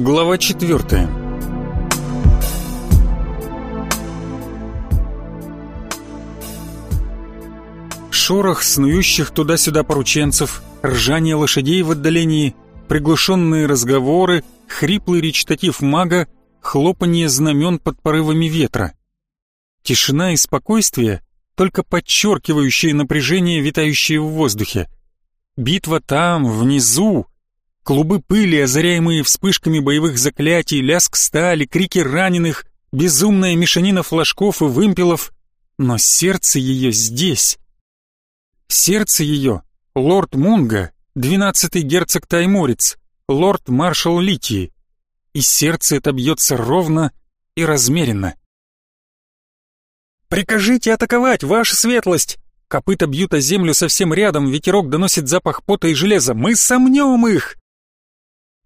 Глава четвертая. Шорох снующих туда-сюда порученцев, ржание лошадей в отдалении, приглушенные разговоры, хриплый речитатив мага, хлопанье знамен под порывами ветра. Тишина и спокойствие, только подчеркивающие напряжение, витающее в воздухе. Битва там, внизу, клубы пыли, озаряемые вспышками боевых заклятий, лязг стали, крики раненых, безумная мешанина флажков и вымпелов, но сердце ее здесь. Сердце ее — лорд Мунга, двенадцатый герцог Тайморец, лорд-маршал Литии. И сердце это бьется ровно и размеренно. «Прикажите атаковать, ваша светлость!» Копыта бьют о землю совсем рядом, ветерок доносит запах пота и железа. «Мы сомнем их!»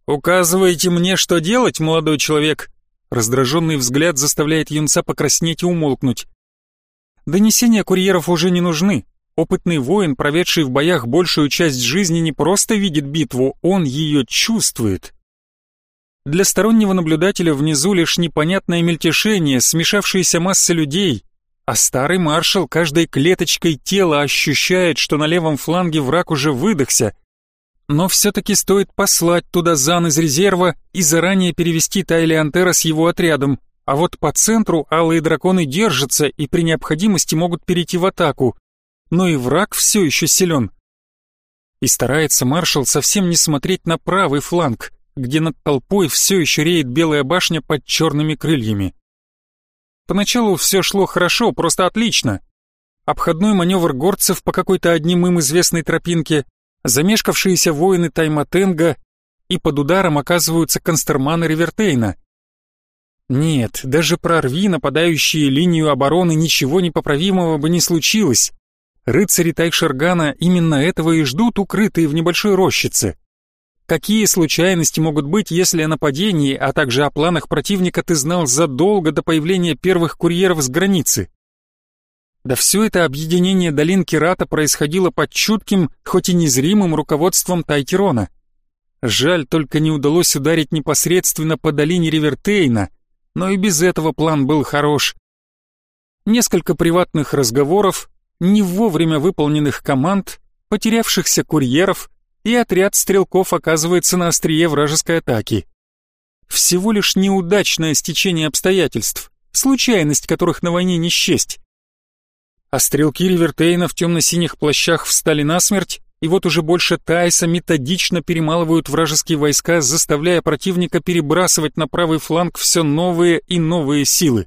«Указываете мне, что делать, молодой человек?» Раздраженный взгляд заставляет юнца покраснеть и умолкнуть. Донесения курьеров уже не нужны. Опытный воин, проведший в боях большую часть жизни, не просто видит битву, он ее чувствует. Для стороннего наблюдателя внизу лишь непонятное мельтешение, смешавшиеся массы людей, а старый маршал каждой клеточкой тела ощущает, что на левом фланге враг уже выдохся, но все-таки стоит послать туда Зан из резерва и заранее перевести Тайли Антера с его отрядом, а вот по центру алые драконы держатся и при необходимости могут перейти в атаку, но и враг все еще силен. И старается маршал совсем не смотреть на правый фланг, где над толпой все еще реет белая башня под черными крыльями. Поначалу все шло хорошо, просто отлично. Обходной маневр горцев по какой-то одним им известной тропинке, замешкавшиеся воины Тайматенга и под ударом оказываются констерманы Ривертейна. Нет, даже прорви нападающие линию обороны ничего непоправимого бы не случилось. Рыцари Тайшергана именно этого и ждут, укрытые в небольшой рощице. Какие случайности могут быть, если о нападении, а также о планах противника ты знал задолго до появления первых курьеров с границы? Да все это объединение долин Кирата происходило под чутким, хоть и незримым руководством Тайкерона. Жаль, только не удалось ударить непосредственно по долине Ривертейна, но и без этого план был хорош. Несколько приватных разговоров, не вовремя выполненных команд, потерявшихся курьеров, и отряд стрелков оказывается на острие вражеской атаки. Всего лишь неудачное стечение обстоятельств, случайность которых на войне не счесть а стрелки Ривертейна в темно-синих плащах встали насмерть, и вот уже больше Тайса методично перемалывают вражеские войска, заставляя противника перебрасывать на правый фланг все новые и новые силы.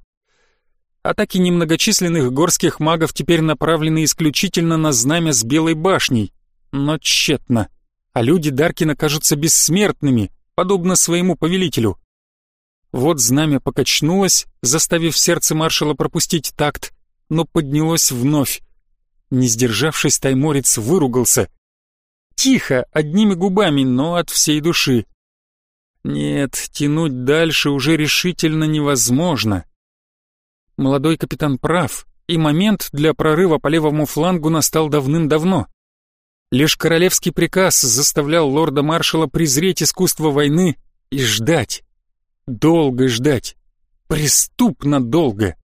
Атаки немногочисленных горских магов теперь направлены исключительно на знамя с Белой башней, но тщетно, а люди Даркина кажутся бессмертными, подобно своему повелителю. Вот знамя покачнулось, заставив сердце маршала пропустить такт, но поднялось вновь. Не сдержавшись, тайморец выругался. Тихо, одними губами, но от всей души. Нет, тянуть дальше уже решительно невозможно. Молодой капитан прав, и момент для прорыва по левому флангу настал давным-давно. Лишь королевский приказ заставлял лорда-маршала презреть искусство войны и ждать. Долго ждать. Преступно долго.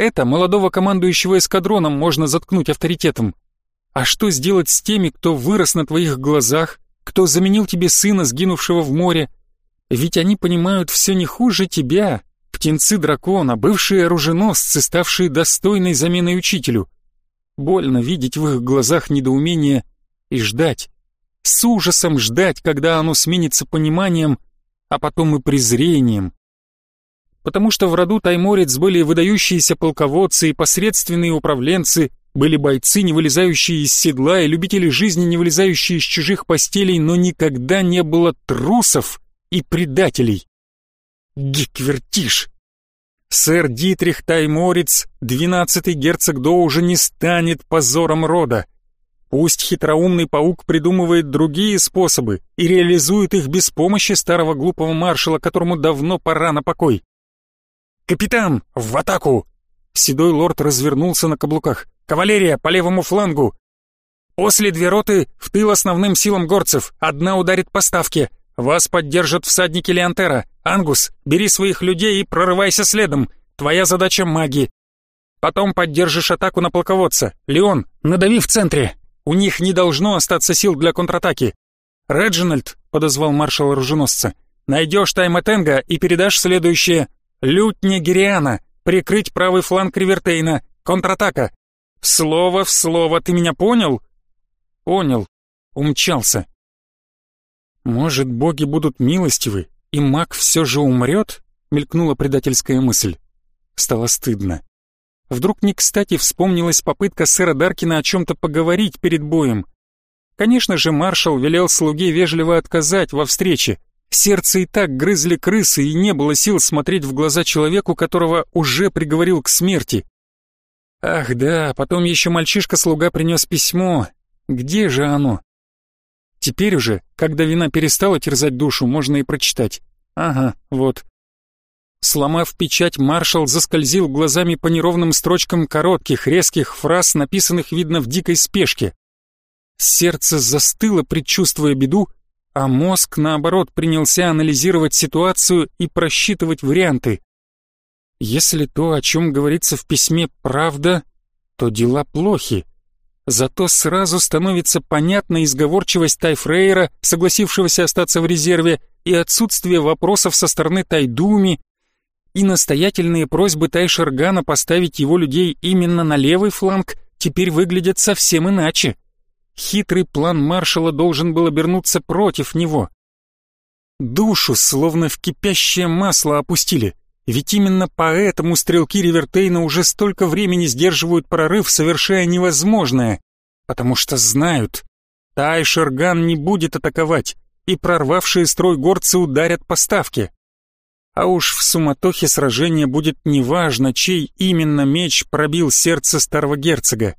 Это молодого командующего эскадроном можно заткнуть авторитетом. А что сделать с теми, кто вырос на твоих глазах, кто заменил тебе сына, сгинувшего в море? Ведь они понимают все не хуже тебя, птенцы дракона, бывшие оруженосцы, ставшие достойной заменой учителю. Больно видеть в их глазах недоумение и ждать. С ужасом ждать, когда оно сменится пониманием, а потом и презрением потому что в роду Тайморец были выдающиеся полководцы и посредственные управленцы, были бойцы, не вылезающие из седла, и любители жизни, не вылезающие из чужих постелей, но никогда не было трусов и предателей. Гиквертиш! Сэр Дитрих Тайморец, двенадцатый герцог До, уже не станет позором рода. Пусть хитроумный паук придумывает другие способы и реализует их без помощи старого глупого маршала, которому давно пора на покой. «Капитан, в атаку!» Седой лорд развернулся на каблуках. «Кавалерия, по левому флангу!» «После две роты в тыл основным силам горцев. Одна ударит по ставке. Вас поддержат всадники Леонтера. Ангус, бери своих людей и прорывайся следом. Твоя задача — маги. Потом поддержишь атаку на полководца. Леон, надави в центре. У них не должно остаться сил для контратаки. Реджинальд, подозвал маршал оруженосца, найдешь Тайма и передашь следующее. Лютня Гириана, прикрыть правый фланг Ривертейна. Контратака. Слово в слово, ты меня понял? Понял. Умчался. Может, боги будут милостивы, и маг все же умрет? Мелькнула предательская мысль. Стало стыдно. Вдруг не кстати вспомнилась попытка сэра Даркина о чем-то поговорить перед боем. Конечно же, маршал велел слуге вежливо отказать во встрече. Сердце и так грызли крысы, и не было сил смотреть в глаза человеку, которого уже приговорил к смерти. Ах да, потом еще мальчишка-слуга принес письмо. Где же оно? Теперь уже, когда вина перестала терзать душу, можно и прочитать. Ага, вот. Сломав печать, маршал заскользил глазами по неровным строчкам коротких, резких фраз, написанных, видно, в дикой спешке. Сердце застыло, предчувствуя беду, а мозг, наоборот, принялся анализировать ситуацию и просчитывать варианты. Если то, о чем говорится в письме, правда, то дела плохи. Зато сразу становится понятна изговорчивость Тайфрейра, согласившегося остаться в резерве, и отсутствие вопросов со стороны Тайдуми, и настоятельные просьбы Тайшергана поставить его людей именно на левый фланг теперь выглядят совсем иначе. Хитрый план маршала должен был обернуться против него. Душу словно в кипящее масло опустили, ведь именно поэтому стрелки Ривертейна уже столько времени сдерживают прорыв, совершая невозможное, потому что знают, Тайшерган не будет атаковать, и прорвавшие строй горцы ударят по ставке. А уж в суматохе сражения будет неважно, чей именно меч пробил сердце старого герцога.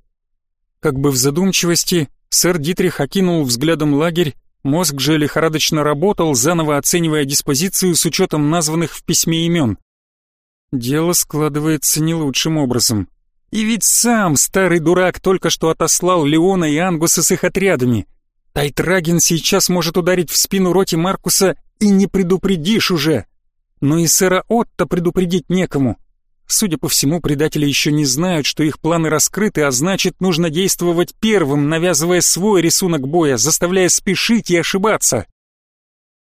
Как бы в задумчивости, сэр Дитрих окинул взглядом лагерь, мозг же лихорадочно работал, заново оценивая диспозицию с учетом названных в письме имен. Дело складывается не лучшим образом. И ведь сам старый дурак только что отослал Леона и Ангуса с их отрядами. Тайтраген сейчас может ударить в спину роте Маркуса и не предупредишь уже но и сэра Отто предупредить некому. Судя по всему, предатели еще не знают, что их планы раскрыты, а значит, нужно действовать первым, навязывая свой рисунок боя, заставляя спешить и ошибаться.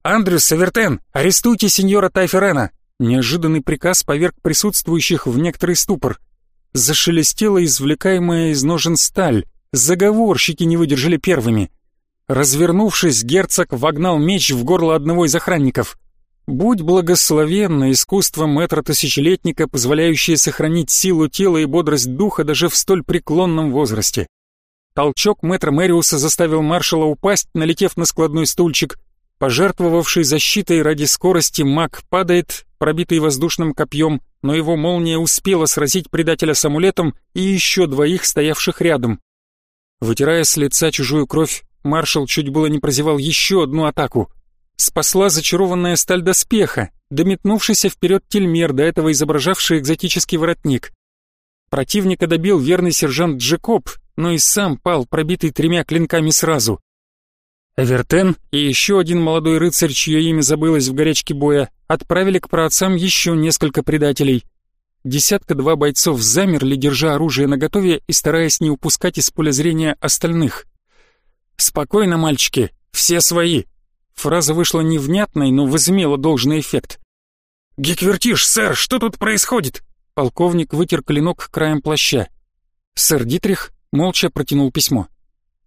«Андрюс Савертен, арестуйте сеньора Тайферена!» Неожиданный приказ поверг присутствующих в некоторый ступор. Зашелестела извлекаемая из ножен сталь. Заговорщики не выдержали первыми. Развернувшись, герцог вогнал меч в горло одного из охранников. Будь благословенно искусство мэтра-тысячелетника, позволяющее сохранить силу тела и бодрость духа даже в столь преклонном возрасте. Толчок мэтра Мэриуса заставил маршала упасть, налетев на складной стульчик. Пожертвовавший защитой ради скорости маг падает, пробитый воздушным копьем, но его молния успела сразить предателя с амулетом и еще двоих, стоявших рядом. Вытирая с лица чужую кровь, маршал чуть было не прозевал еще одну атаку — спасла зачарованная сталь доспеха, дометнувшийся вперед тельмер, до этого изображавший экзотический воротник. Противника добил верный сержант Джекоб, но и сам пал, пробитый тремя клинками сразу. Эвертен и еще один молодой рыцарь, чье имя забылось в горячке боя, отправили к праотцам еще несколько предателей. Десятка-два бойцов замерли, держа оружие наготове и стараясь не упускать из поля зрения остальных. «Спокойно, мальчики, все свои, Фраза вышла невнятной, но возымела должный эффект. «Геквертиш, сэр, что тут происходит?» Полковник вытер клинок краем плаща. Сэр Дитрих молча протянул письмо.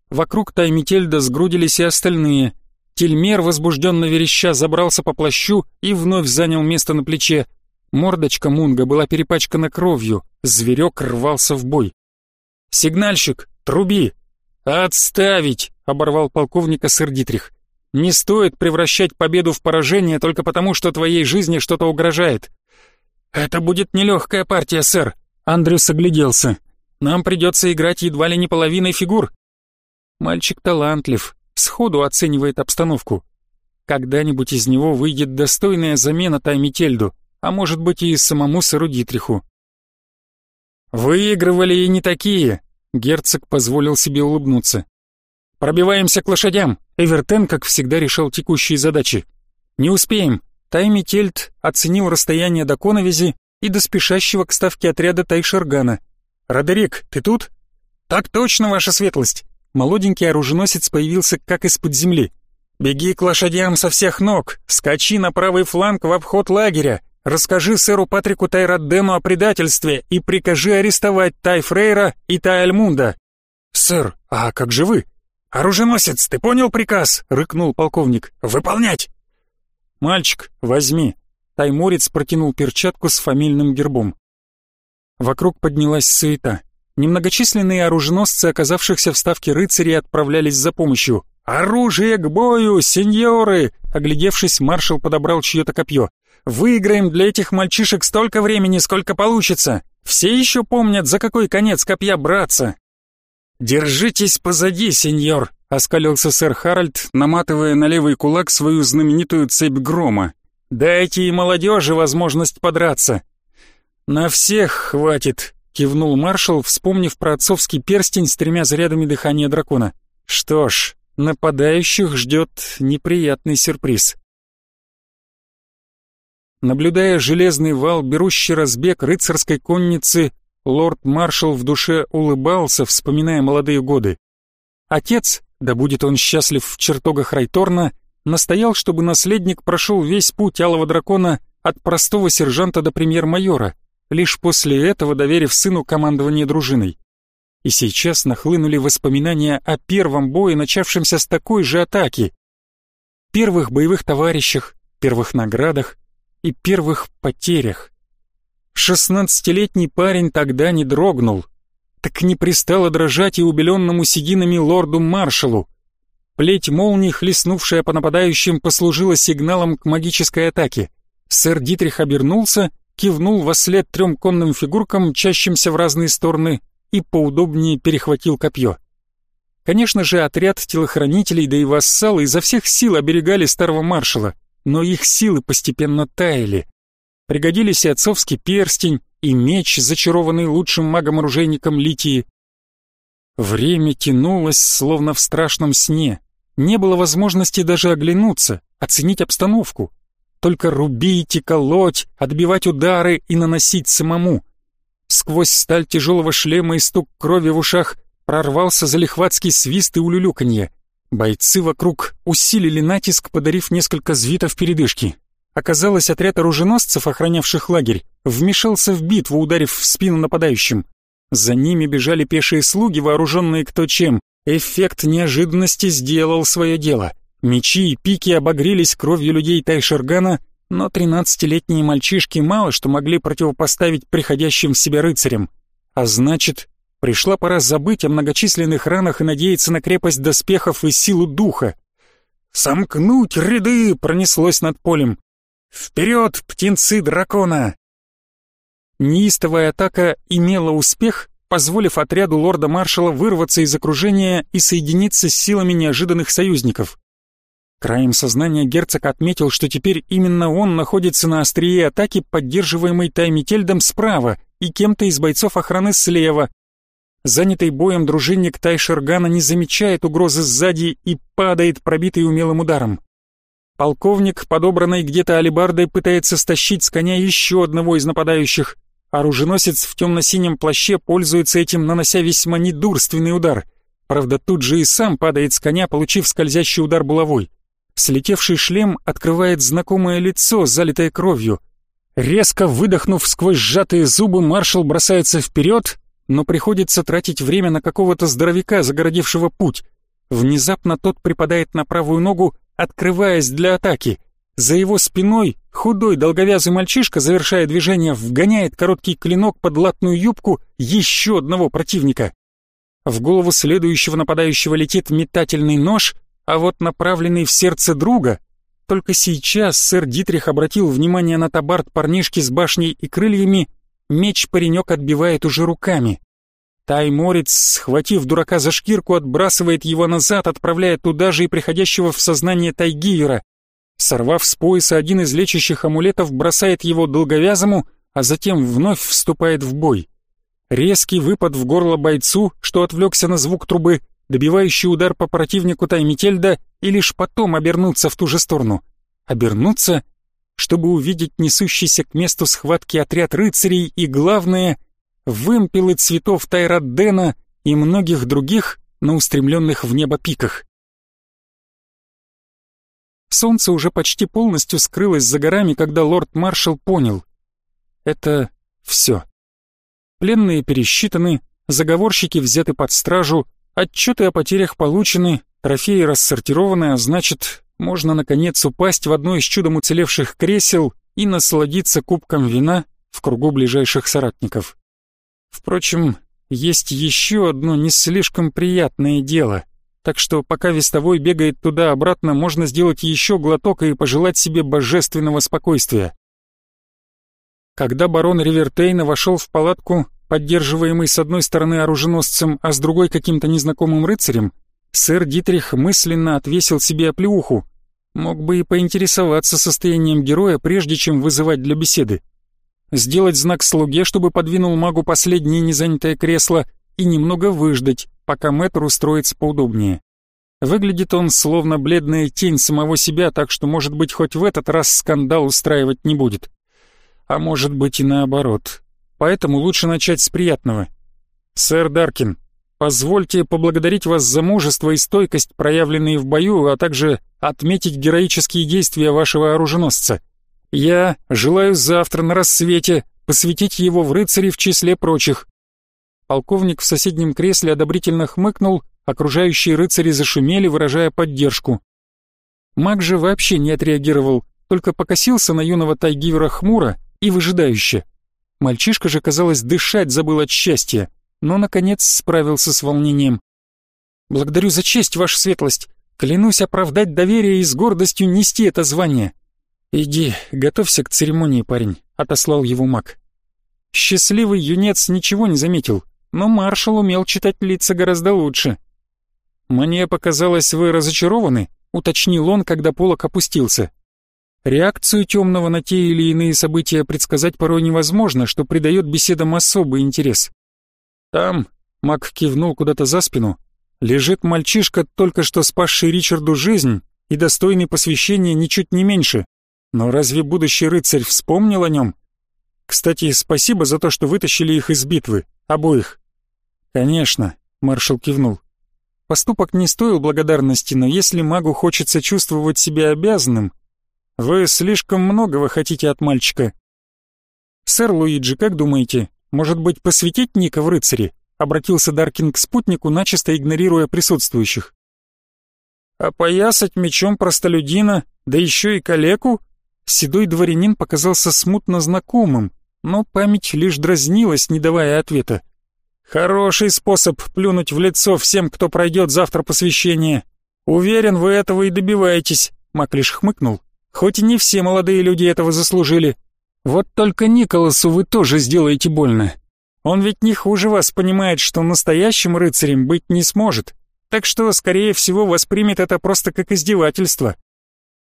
Вокруг Таймительда сгрудились и остальные. Тельмер, возбужденно вереща, забрался по плащу и вновь занял место на плече. Мордочка Мунга была перепачкана кровью, зверек рвался в бой. «Сигнальщик, труби!» «Отставить!» — оборвал полковника сэр Дитрих. Не стоит превращать победу в поражение только потому, что твоей жизни что-то угрожает. Это будет нелегкая партия, сэр. Андрюс огляделся. Нам придется играть едва ли не половиной фигур. Мальчик талантлив, сходу оценивает обстановку. Когда-нибудь из него выйдет достойная замена Таймительду, а может быть и самому сэру Дитриху. Выигрывали и не такие. Герцог позволил себе улыбнуться. Пробиваемся к лошадям. Эвертен, как всегда, решал текущие задачи. «Не успеем». Таймительд оценил расстояние до Коновизи и до спешащего к ставке отряда Тайшергана. «Родерик, ты тут?» «Так точно, ваша светлость!» Молоденький оруженосец появился как из-под земли. «Беги к лошадям со всех ног, скачи на правый фланг в обход лагеря, расскажи сэру Патрику Тайраддену о предательстве и прикажи арестовать Тай Фрейра и Тай Альмунда». «Сэр, а как же вы?» «Оруженосец, ты понял приказ?» — рыкнул полковник. «Выполнять!» «Мальчик, возьми». Тайморец протянул перчатку с фамильным гербом. Вокруг поднялась суета. Немногочисленные оруженосцы, оказавшихся в ставке рыцарей, отправлялись за помощью. «Оружие к бою, сеньоры!» Оглядевшись, маршал подобрал чье-то копье. «Выиграем для этих мальчишек столько времени, сколько получится! Все еще помнят, за какой конец копья браться!» «Держитесь позади, сеньор!» — оскалился сэр Харальд, наматывая на левый кулак свою знаменитую цепь грома. «Дайте и молодежи возможность подраться!» «На всех хватит!» — кивнул маршал, вспомнив про отцовский перстень с тремя зарядами дыхания дракона. «Что ж, нападающих ждет неприятный сюрприз». Наблюдая железный вал, берущий разбег рыцарской конницы, лорд-маршал в душе улыбался, вспоминая молодые годы. Отец, да будет он счастлив в чертогах Райторна, настоял, чтобы наследник прошел весь путь Алого Дракона от простого сержанта до премьер-майора, лишь после этого доверив сыну командование дружиной. И сейчас нахлынули воспоминания о первом бое, начавшемся с такой же атаки. Первых боевых товарищах, первых наградах и первых потерях. Шестнадцатилетний парень тогда не дрогнул. Так не пристало дрожать и убеленному сединами лорду-маршалу. Плеть молний, хлестнувшая по нападающим, послужила сигналом к магической атаке. Сэр Дитрих обернулся кивнул во след трем конным фигуркам, мчащимся в разные стороны, и поудобнее перехватил копье. Конечно же, отряд телохранителей, да и вассалы изо всех сил оберегали старого маршала, но их силы постепенно таяли. Пригодились и отцовский перстень, и меч, зачарованный лучшим магом-оружейником Литии. Время тянулось, словно в страшном сне. Не было возможности даже оглянуться, оценить обстановку только рубить и колоть, отбивать удары и наносить самому. Сквозь сталь тяжелого шлема и стук крови в ушах прорвался залихватский свист и улюлюканье. Бойцы вокруг усилили натиск, подарив несколько звитов передышки. Оказалось, отряд оруженосцев, охранявших лагерь, вмешался в битву, ударив в спину нападающим. За ними бежали пешие слуги, вооруженные кто чем. Эффект неожиданности сделал свое дело. Мечи и пики обогрелись кровью людей Тайшергана, но тринадцатилетние мальчишки мало что могли противопоставить приходящим в себя рыцарям. А значит, пришла пора забыть о многочисленных ранах и надеяться на крепость доспехов и силу духа. «Сомкнуть ряды!» — пронеслось над полем. «Вперед, птенцы дракона!» Неистовая атака имела успех, позволив отряду лорда-маршала вырваться из окружения и соединиться с силами неожиданных союзников. Краем сознания герцог отметил, что теперь именно он находится на острие атаки, поддерживаемой Таймительдом справа и кем-то из бойцов охраны слева. Занятый боем дружинник Тайшергана не замечает угрозы сзади и падает, пробитый умелым ударом. Полковник, подобранный где-то алебардой, пытается стащить с коня еще одного из нападающих. Оруженосец в темно-синем плаще пользуется этим, нанося весьма недурственный удар. Правда, тут же и сам падает с коня, получив скользящий удар булавой. Слетевший шлем открывает знакомое лицо, залитое кровью. Резко выдохнув сквозь сжатые зубы, маршал бросается вперед, но приходится тратить время на какого-то здоровяка, загородившего путь. Внезапно тот припадает на правую ногу, открываясь для атаки. За его спиной худой долговязый мальчишка, завершая движение, вгоняет короткий клинок под латную юбку еще одного противника. В голову следующего нападающего летит метательный нож, а вот направленный в сердце друга, только сейчас сэр Дитрих обратил внимание на табард парнишки с башней и крыльями, меч паренек отбивает уже руками. Тайморец, схватив дурака за шкирку, отбрасывает его назад, отправляя туда же и приходящего в сознание Тайгиера. Сорвав с пояса один из лечащих амулетов, бросает его долговязому, а затем вновь вступает в бой. Резкий выпад в горло бойцу, что отвлекся на звук трубы, добивающий удар по противнику Таймительда и лишь потом обернуться в ту же сторону. обернуться, чтобы увидеть несущийся к месту схватки отряд рыцарей и, главное, вымпелы цветов Тайраддена и многих других на устремленных в небо пиках. Солнце уже почти полностью скрылось за горами, когда лорд-маршал понял. Это все. Пленные пересчитаны, заговорщики взяты под стражу, отчеты о потерях получены, трофеи рассортированы, а значит, можно наконец упасть в одно из чудом уцелевших кресел и насладиться кубком вина в кругу ближайших соратников. Впрочем, есть еще одно не слишком приятное дело, так что пока вестовой бегает туда-обратно, можно сделать еще глоток и пожелать себе божественного спокойствия. Когда барон Ривертейна вошел в палатку, поддерживаемый с одной стороны оруженосцем, а с другой каким-то незнакомым рыцарем, сэр Дитрих мысленно отвесил себе оплеуху. Мог бы и поинтересоваться состоянием героя, прежде чем вызывать для беседы. Сделать знак слуге, чтобы подвинул магу последнее незанятое кресло, и немного выждать, пока мэтр устроится поудобнее. Выглядит он словно бледная тень самого себя, так что, может быть, хоть в этот раз скандал устраивать не будет а может быть и наоборот. Поэтому лучше начать с приятного. Сэр Даркин, позвольте поблагодарить вас за мужество и стойкость, проявленные в бою, а также отметить героические действия вашего оруженосца. Я желаю завтра на рассвете посвятить его в рыцари в числе прочих. Полковник в соседнем кресле одобрительно хмыкнул, окружающие рыцари зашумели, выражая поддержку. Маг же вообще не отреагировал, только покосился на юного тайгивера хмуро и выжидающе. Мальчишка же, казалось, дышать забыл от счастья, но, наконец, справился с волнением. «Благодарю за честь, ваша светлость. Клянусь оправдать доверие и с гордостью нести это звание». «Иди, готовься к церемонии, парень», — отослал его маг. Счастливый юнец ничего не заметил, но маршал умел читать лица гораздо лучше. «Мне показалось, вы разочарованы», — уточнил он, когда полок опустился. Реакцию темного на те или иные события предсказать порой невозможно, что придает беседам особый интерес. Там, Мак кивнул куда-то за спину, лежит мальчишка, только что спасший Ричарду жизнь и достойный посвящения ничуть не меньше. Но разве будущий рыцарь вспомнил о нем? Кстати, спасибо за то, что вытащили их из битвы, обоих. Конечно, маршал кивнул. Поступок не стоил благодарности, но если магу хочется чувствовать себя обязанным, вы слишком многого хотите от мальчика. Сэр Луиджи, как думаете, может быть, посвятить Ника в рыцари? Обратился Даркин к спутнику, начисто игнорируя присутствующих. Опоясать мечом простолюдина, да еще и калеку? Седой дворянин показался смутно знакомым, но память лишь дразнилась, не давая ответа. Хороший способ плюнуть в лицо всем, кто пройдет завтра посвящение. Уверен, вы этого и добиваетесь, Мак лишь хмыкнул. Хоть и не все молодые люди этого заслужили. Вот только Николасу вы тоже сделаете больно. Он ведь не хуже вас понимает, что настоящим рыцарем быть не сможет, так что, скорее всего, воспримет это просто как издевательство.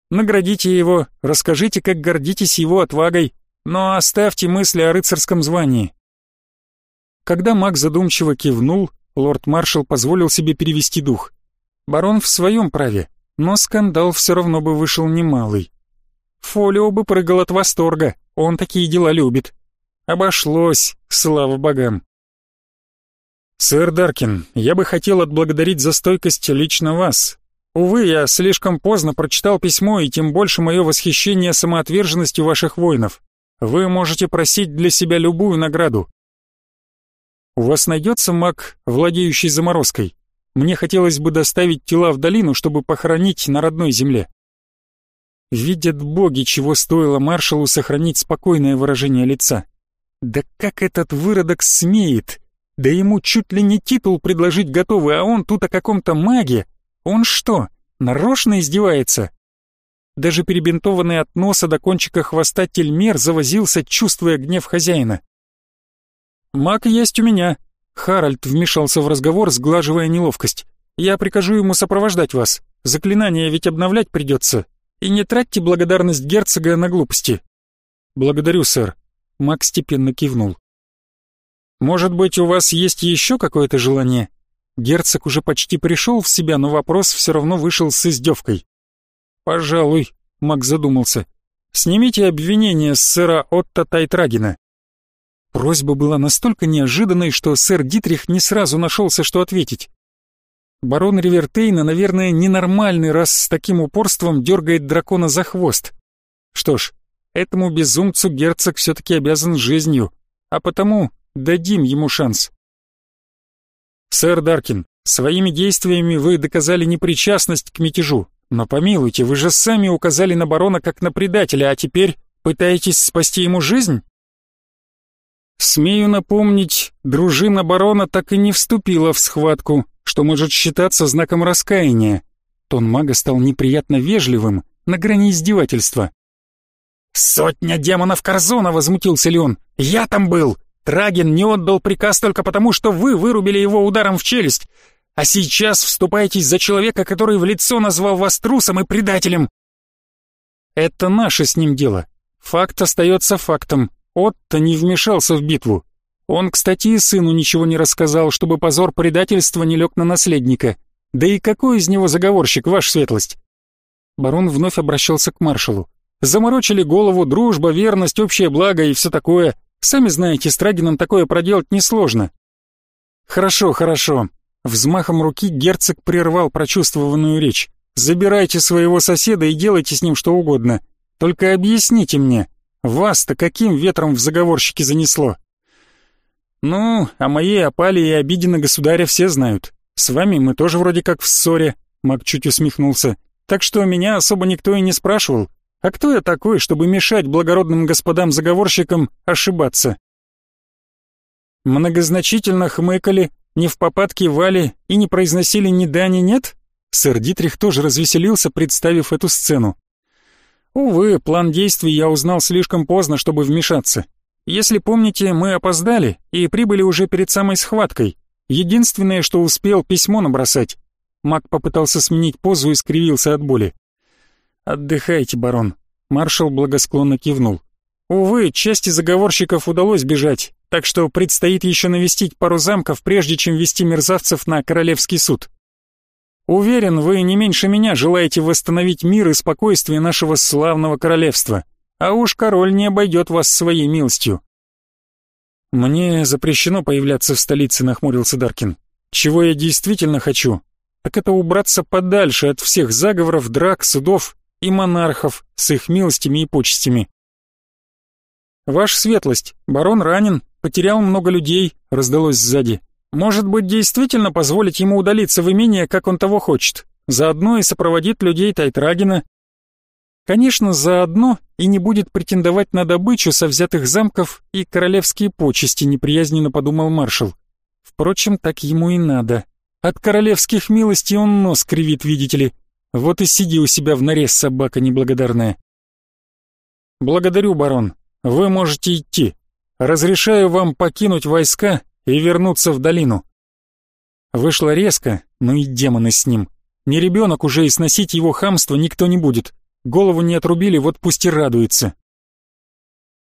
Наградите его, расскажите, как гордитесь его отвагой, но оставьте мысли о рыцарском звании. Когда маг задумчиво кивнул, лорд-маршал позволил себе перевести дух. Барон в своем праве, но скандал все равно бы вышел немалый. Фолио бы прыгал от восторга, он такие дела любит. Обошлось, слава богам. «Сэр Даркин, я бы хотел отблагодарить за стойкость лично вас. Увы, я слишком поздно прочитал письмо, и тем больше мое восхищение самоотверженностью ваших воинов. Вы можете просить для себя любую награду. У вас найдется маг, владеющий заморозкой? Мне хотелось бы доставить тела в долину, чтобы похоронить на родной земле. Видят боги, чего стоило маршалу сохранить спокойное выражение лица. Да как этот выродок смеет? Да ему чуть ли не титул предложить готовы, а он тут о каком-то маге. Он что, нарочно издевается? Даже перебинтованный от носа до кончика хвоста тельмер завозился, чувствуя гнев хозяина. «Маг есть у меня», Харальд вмешался в разговор, сглаживая неловкость. «Я прикажу ему сопровождать вас. Заклинание ведь обновлять придется. И не тратьте благодарность герцога на глупости». «Благодарю, сэр», — Мак степенно кивнул. «Может быть, у вас есть еще какое-то желание?» Герцог уже почти пришел в себя, но вопрос все равно вышел с издевкой. «Пожалуй, Мак задумался. «Снимите обвинение с сэра Отто Тайтрагина». Просьба была настолько неожиданной, что сэр Дитрих не сразу нашелся, что ответить. Барон Ривертейна, наверное, ненормальный, раз с таким упорством дергает дракона за хвост. Что ж, этому безумцу герцог все-таки обязан жизнью, а потому дадим ему шанс. Сэр Даркин, своими действиями вы доказали непричастность к мятежу, но помилуйте, вы же сами указали на барона как на предателя, а теперь пытаетесь спасти ему жизнь? Смею напомнить, дружина барона так и не вступила в схватку, что может считаться знаком раскаяния. Тон мага стал неприятно вежливым, на грани издевательства. «Сотня демонов Корзона!» — возмутился Леон. «Я там был! Трагин не отдал приказ только потому, что вы вырубили его ударом в челюсть, а сейчас вступаетесь за человека, который в лицо назвал вас трусом и предателем!» «Это наше с ним дело. Факт остается фактом. Отто не вмешался в битву. Он, кстати, и сыну ничего не рассказал, чтобы позор предательства не лег на наследника. Да и какой из него заговорщик, ваша светлость?» Барон вновь обращался к маршалу. «Заморочили голову, дружба, верность, общее благо и все такое. Сами знаете, с Трагином такое проделать несложно». «Хорошо, хорошо». Взмахом руки герцог прервал прочувствованную речь. «Забирайте своего соседа и делайте с ним что угодно. Только объясните мне, вас-то каким ветром в заговорщики занесло? Ну, о моей опале и обиде на государя все знают. С вами мы тоже вроде как в ссоре, Мак чуть усмехнулся. Так что меня особо никто и не спрашивал. А кто я такой, чтобы мешать благородным господам-заговорщикам ошибаться? Многозначительно хмыкали, не в попадке вали и не произносили ни да, ни нет? Сэр Дитрих тоже развеселился, представив эту сцену. Увы, план действий я узнал слишком поздно, чтобы вмешаться. Если помните, мы опоздали и прибыли уже перед самой схваткой. Единственное, что успел, письмо набросать. Мак попытался сменить позу и скривился от боли. «Отдыхайте, барон», — маршал благосклонно кивнул. «Увы, части заговорщиков удалось бежать, так что предстоит еще навестить пару замков, прежде чем вести мерзавцев на королевский суд. Уверен, вы не меньше меня желаете восстановить мир и спокойствие нашего славного королевства, а уж король не обойдет вас своей милостью». «Мне запрещено появляться в столице», — нахмурился Даркин. «Чего я действительно хочу, так это убраться подальше от всех заговоров, драк, судов и монархов с их милостями и почестями». «Ваша светлость, барон ранен, потерял много людей», — раздалось сзади. Может быть, действительно позволить ему удалиться в имение, как он того хочет. Заодно и сопроводит людей Тайтрагина. Конечно, заодно и не будет претендовать на добычу со взятых замков и королевские почести, неприязненно подумал маршал. Впрочем, так ему и надо. От королевских милостей он нос кривит, видите ли. Вот и сиди у себя в норе, собака неблагодарная. Благодарю, барон. Вы можете идти. Разрешаю вам покинуть войска и вернуться в долину. Вышло резко, но и демоны с ним. Не ребенок уже, и сносить его хамство никто не будет. Голову не отрубили, вот пусть и радуется.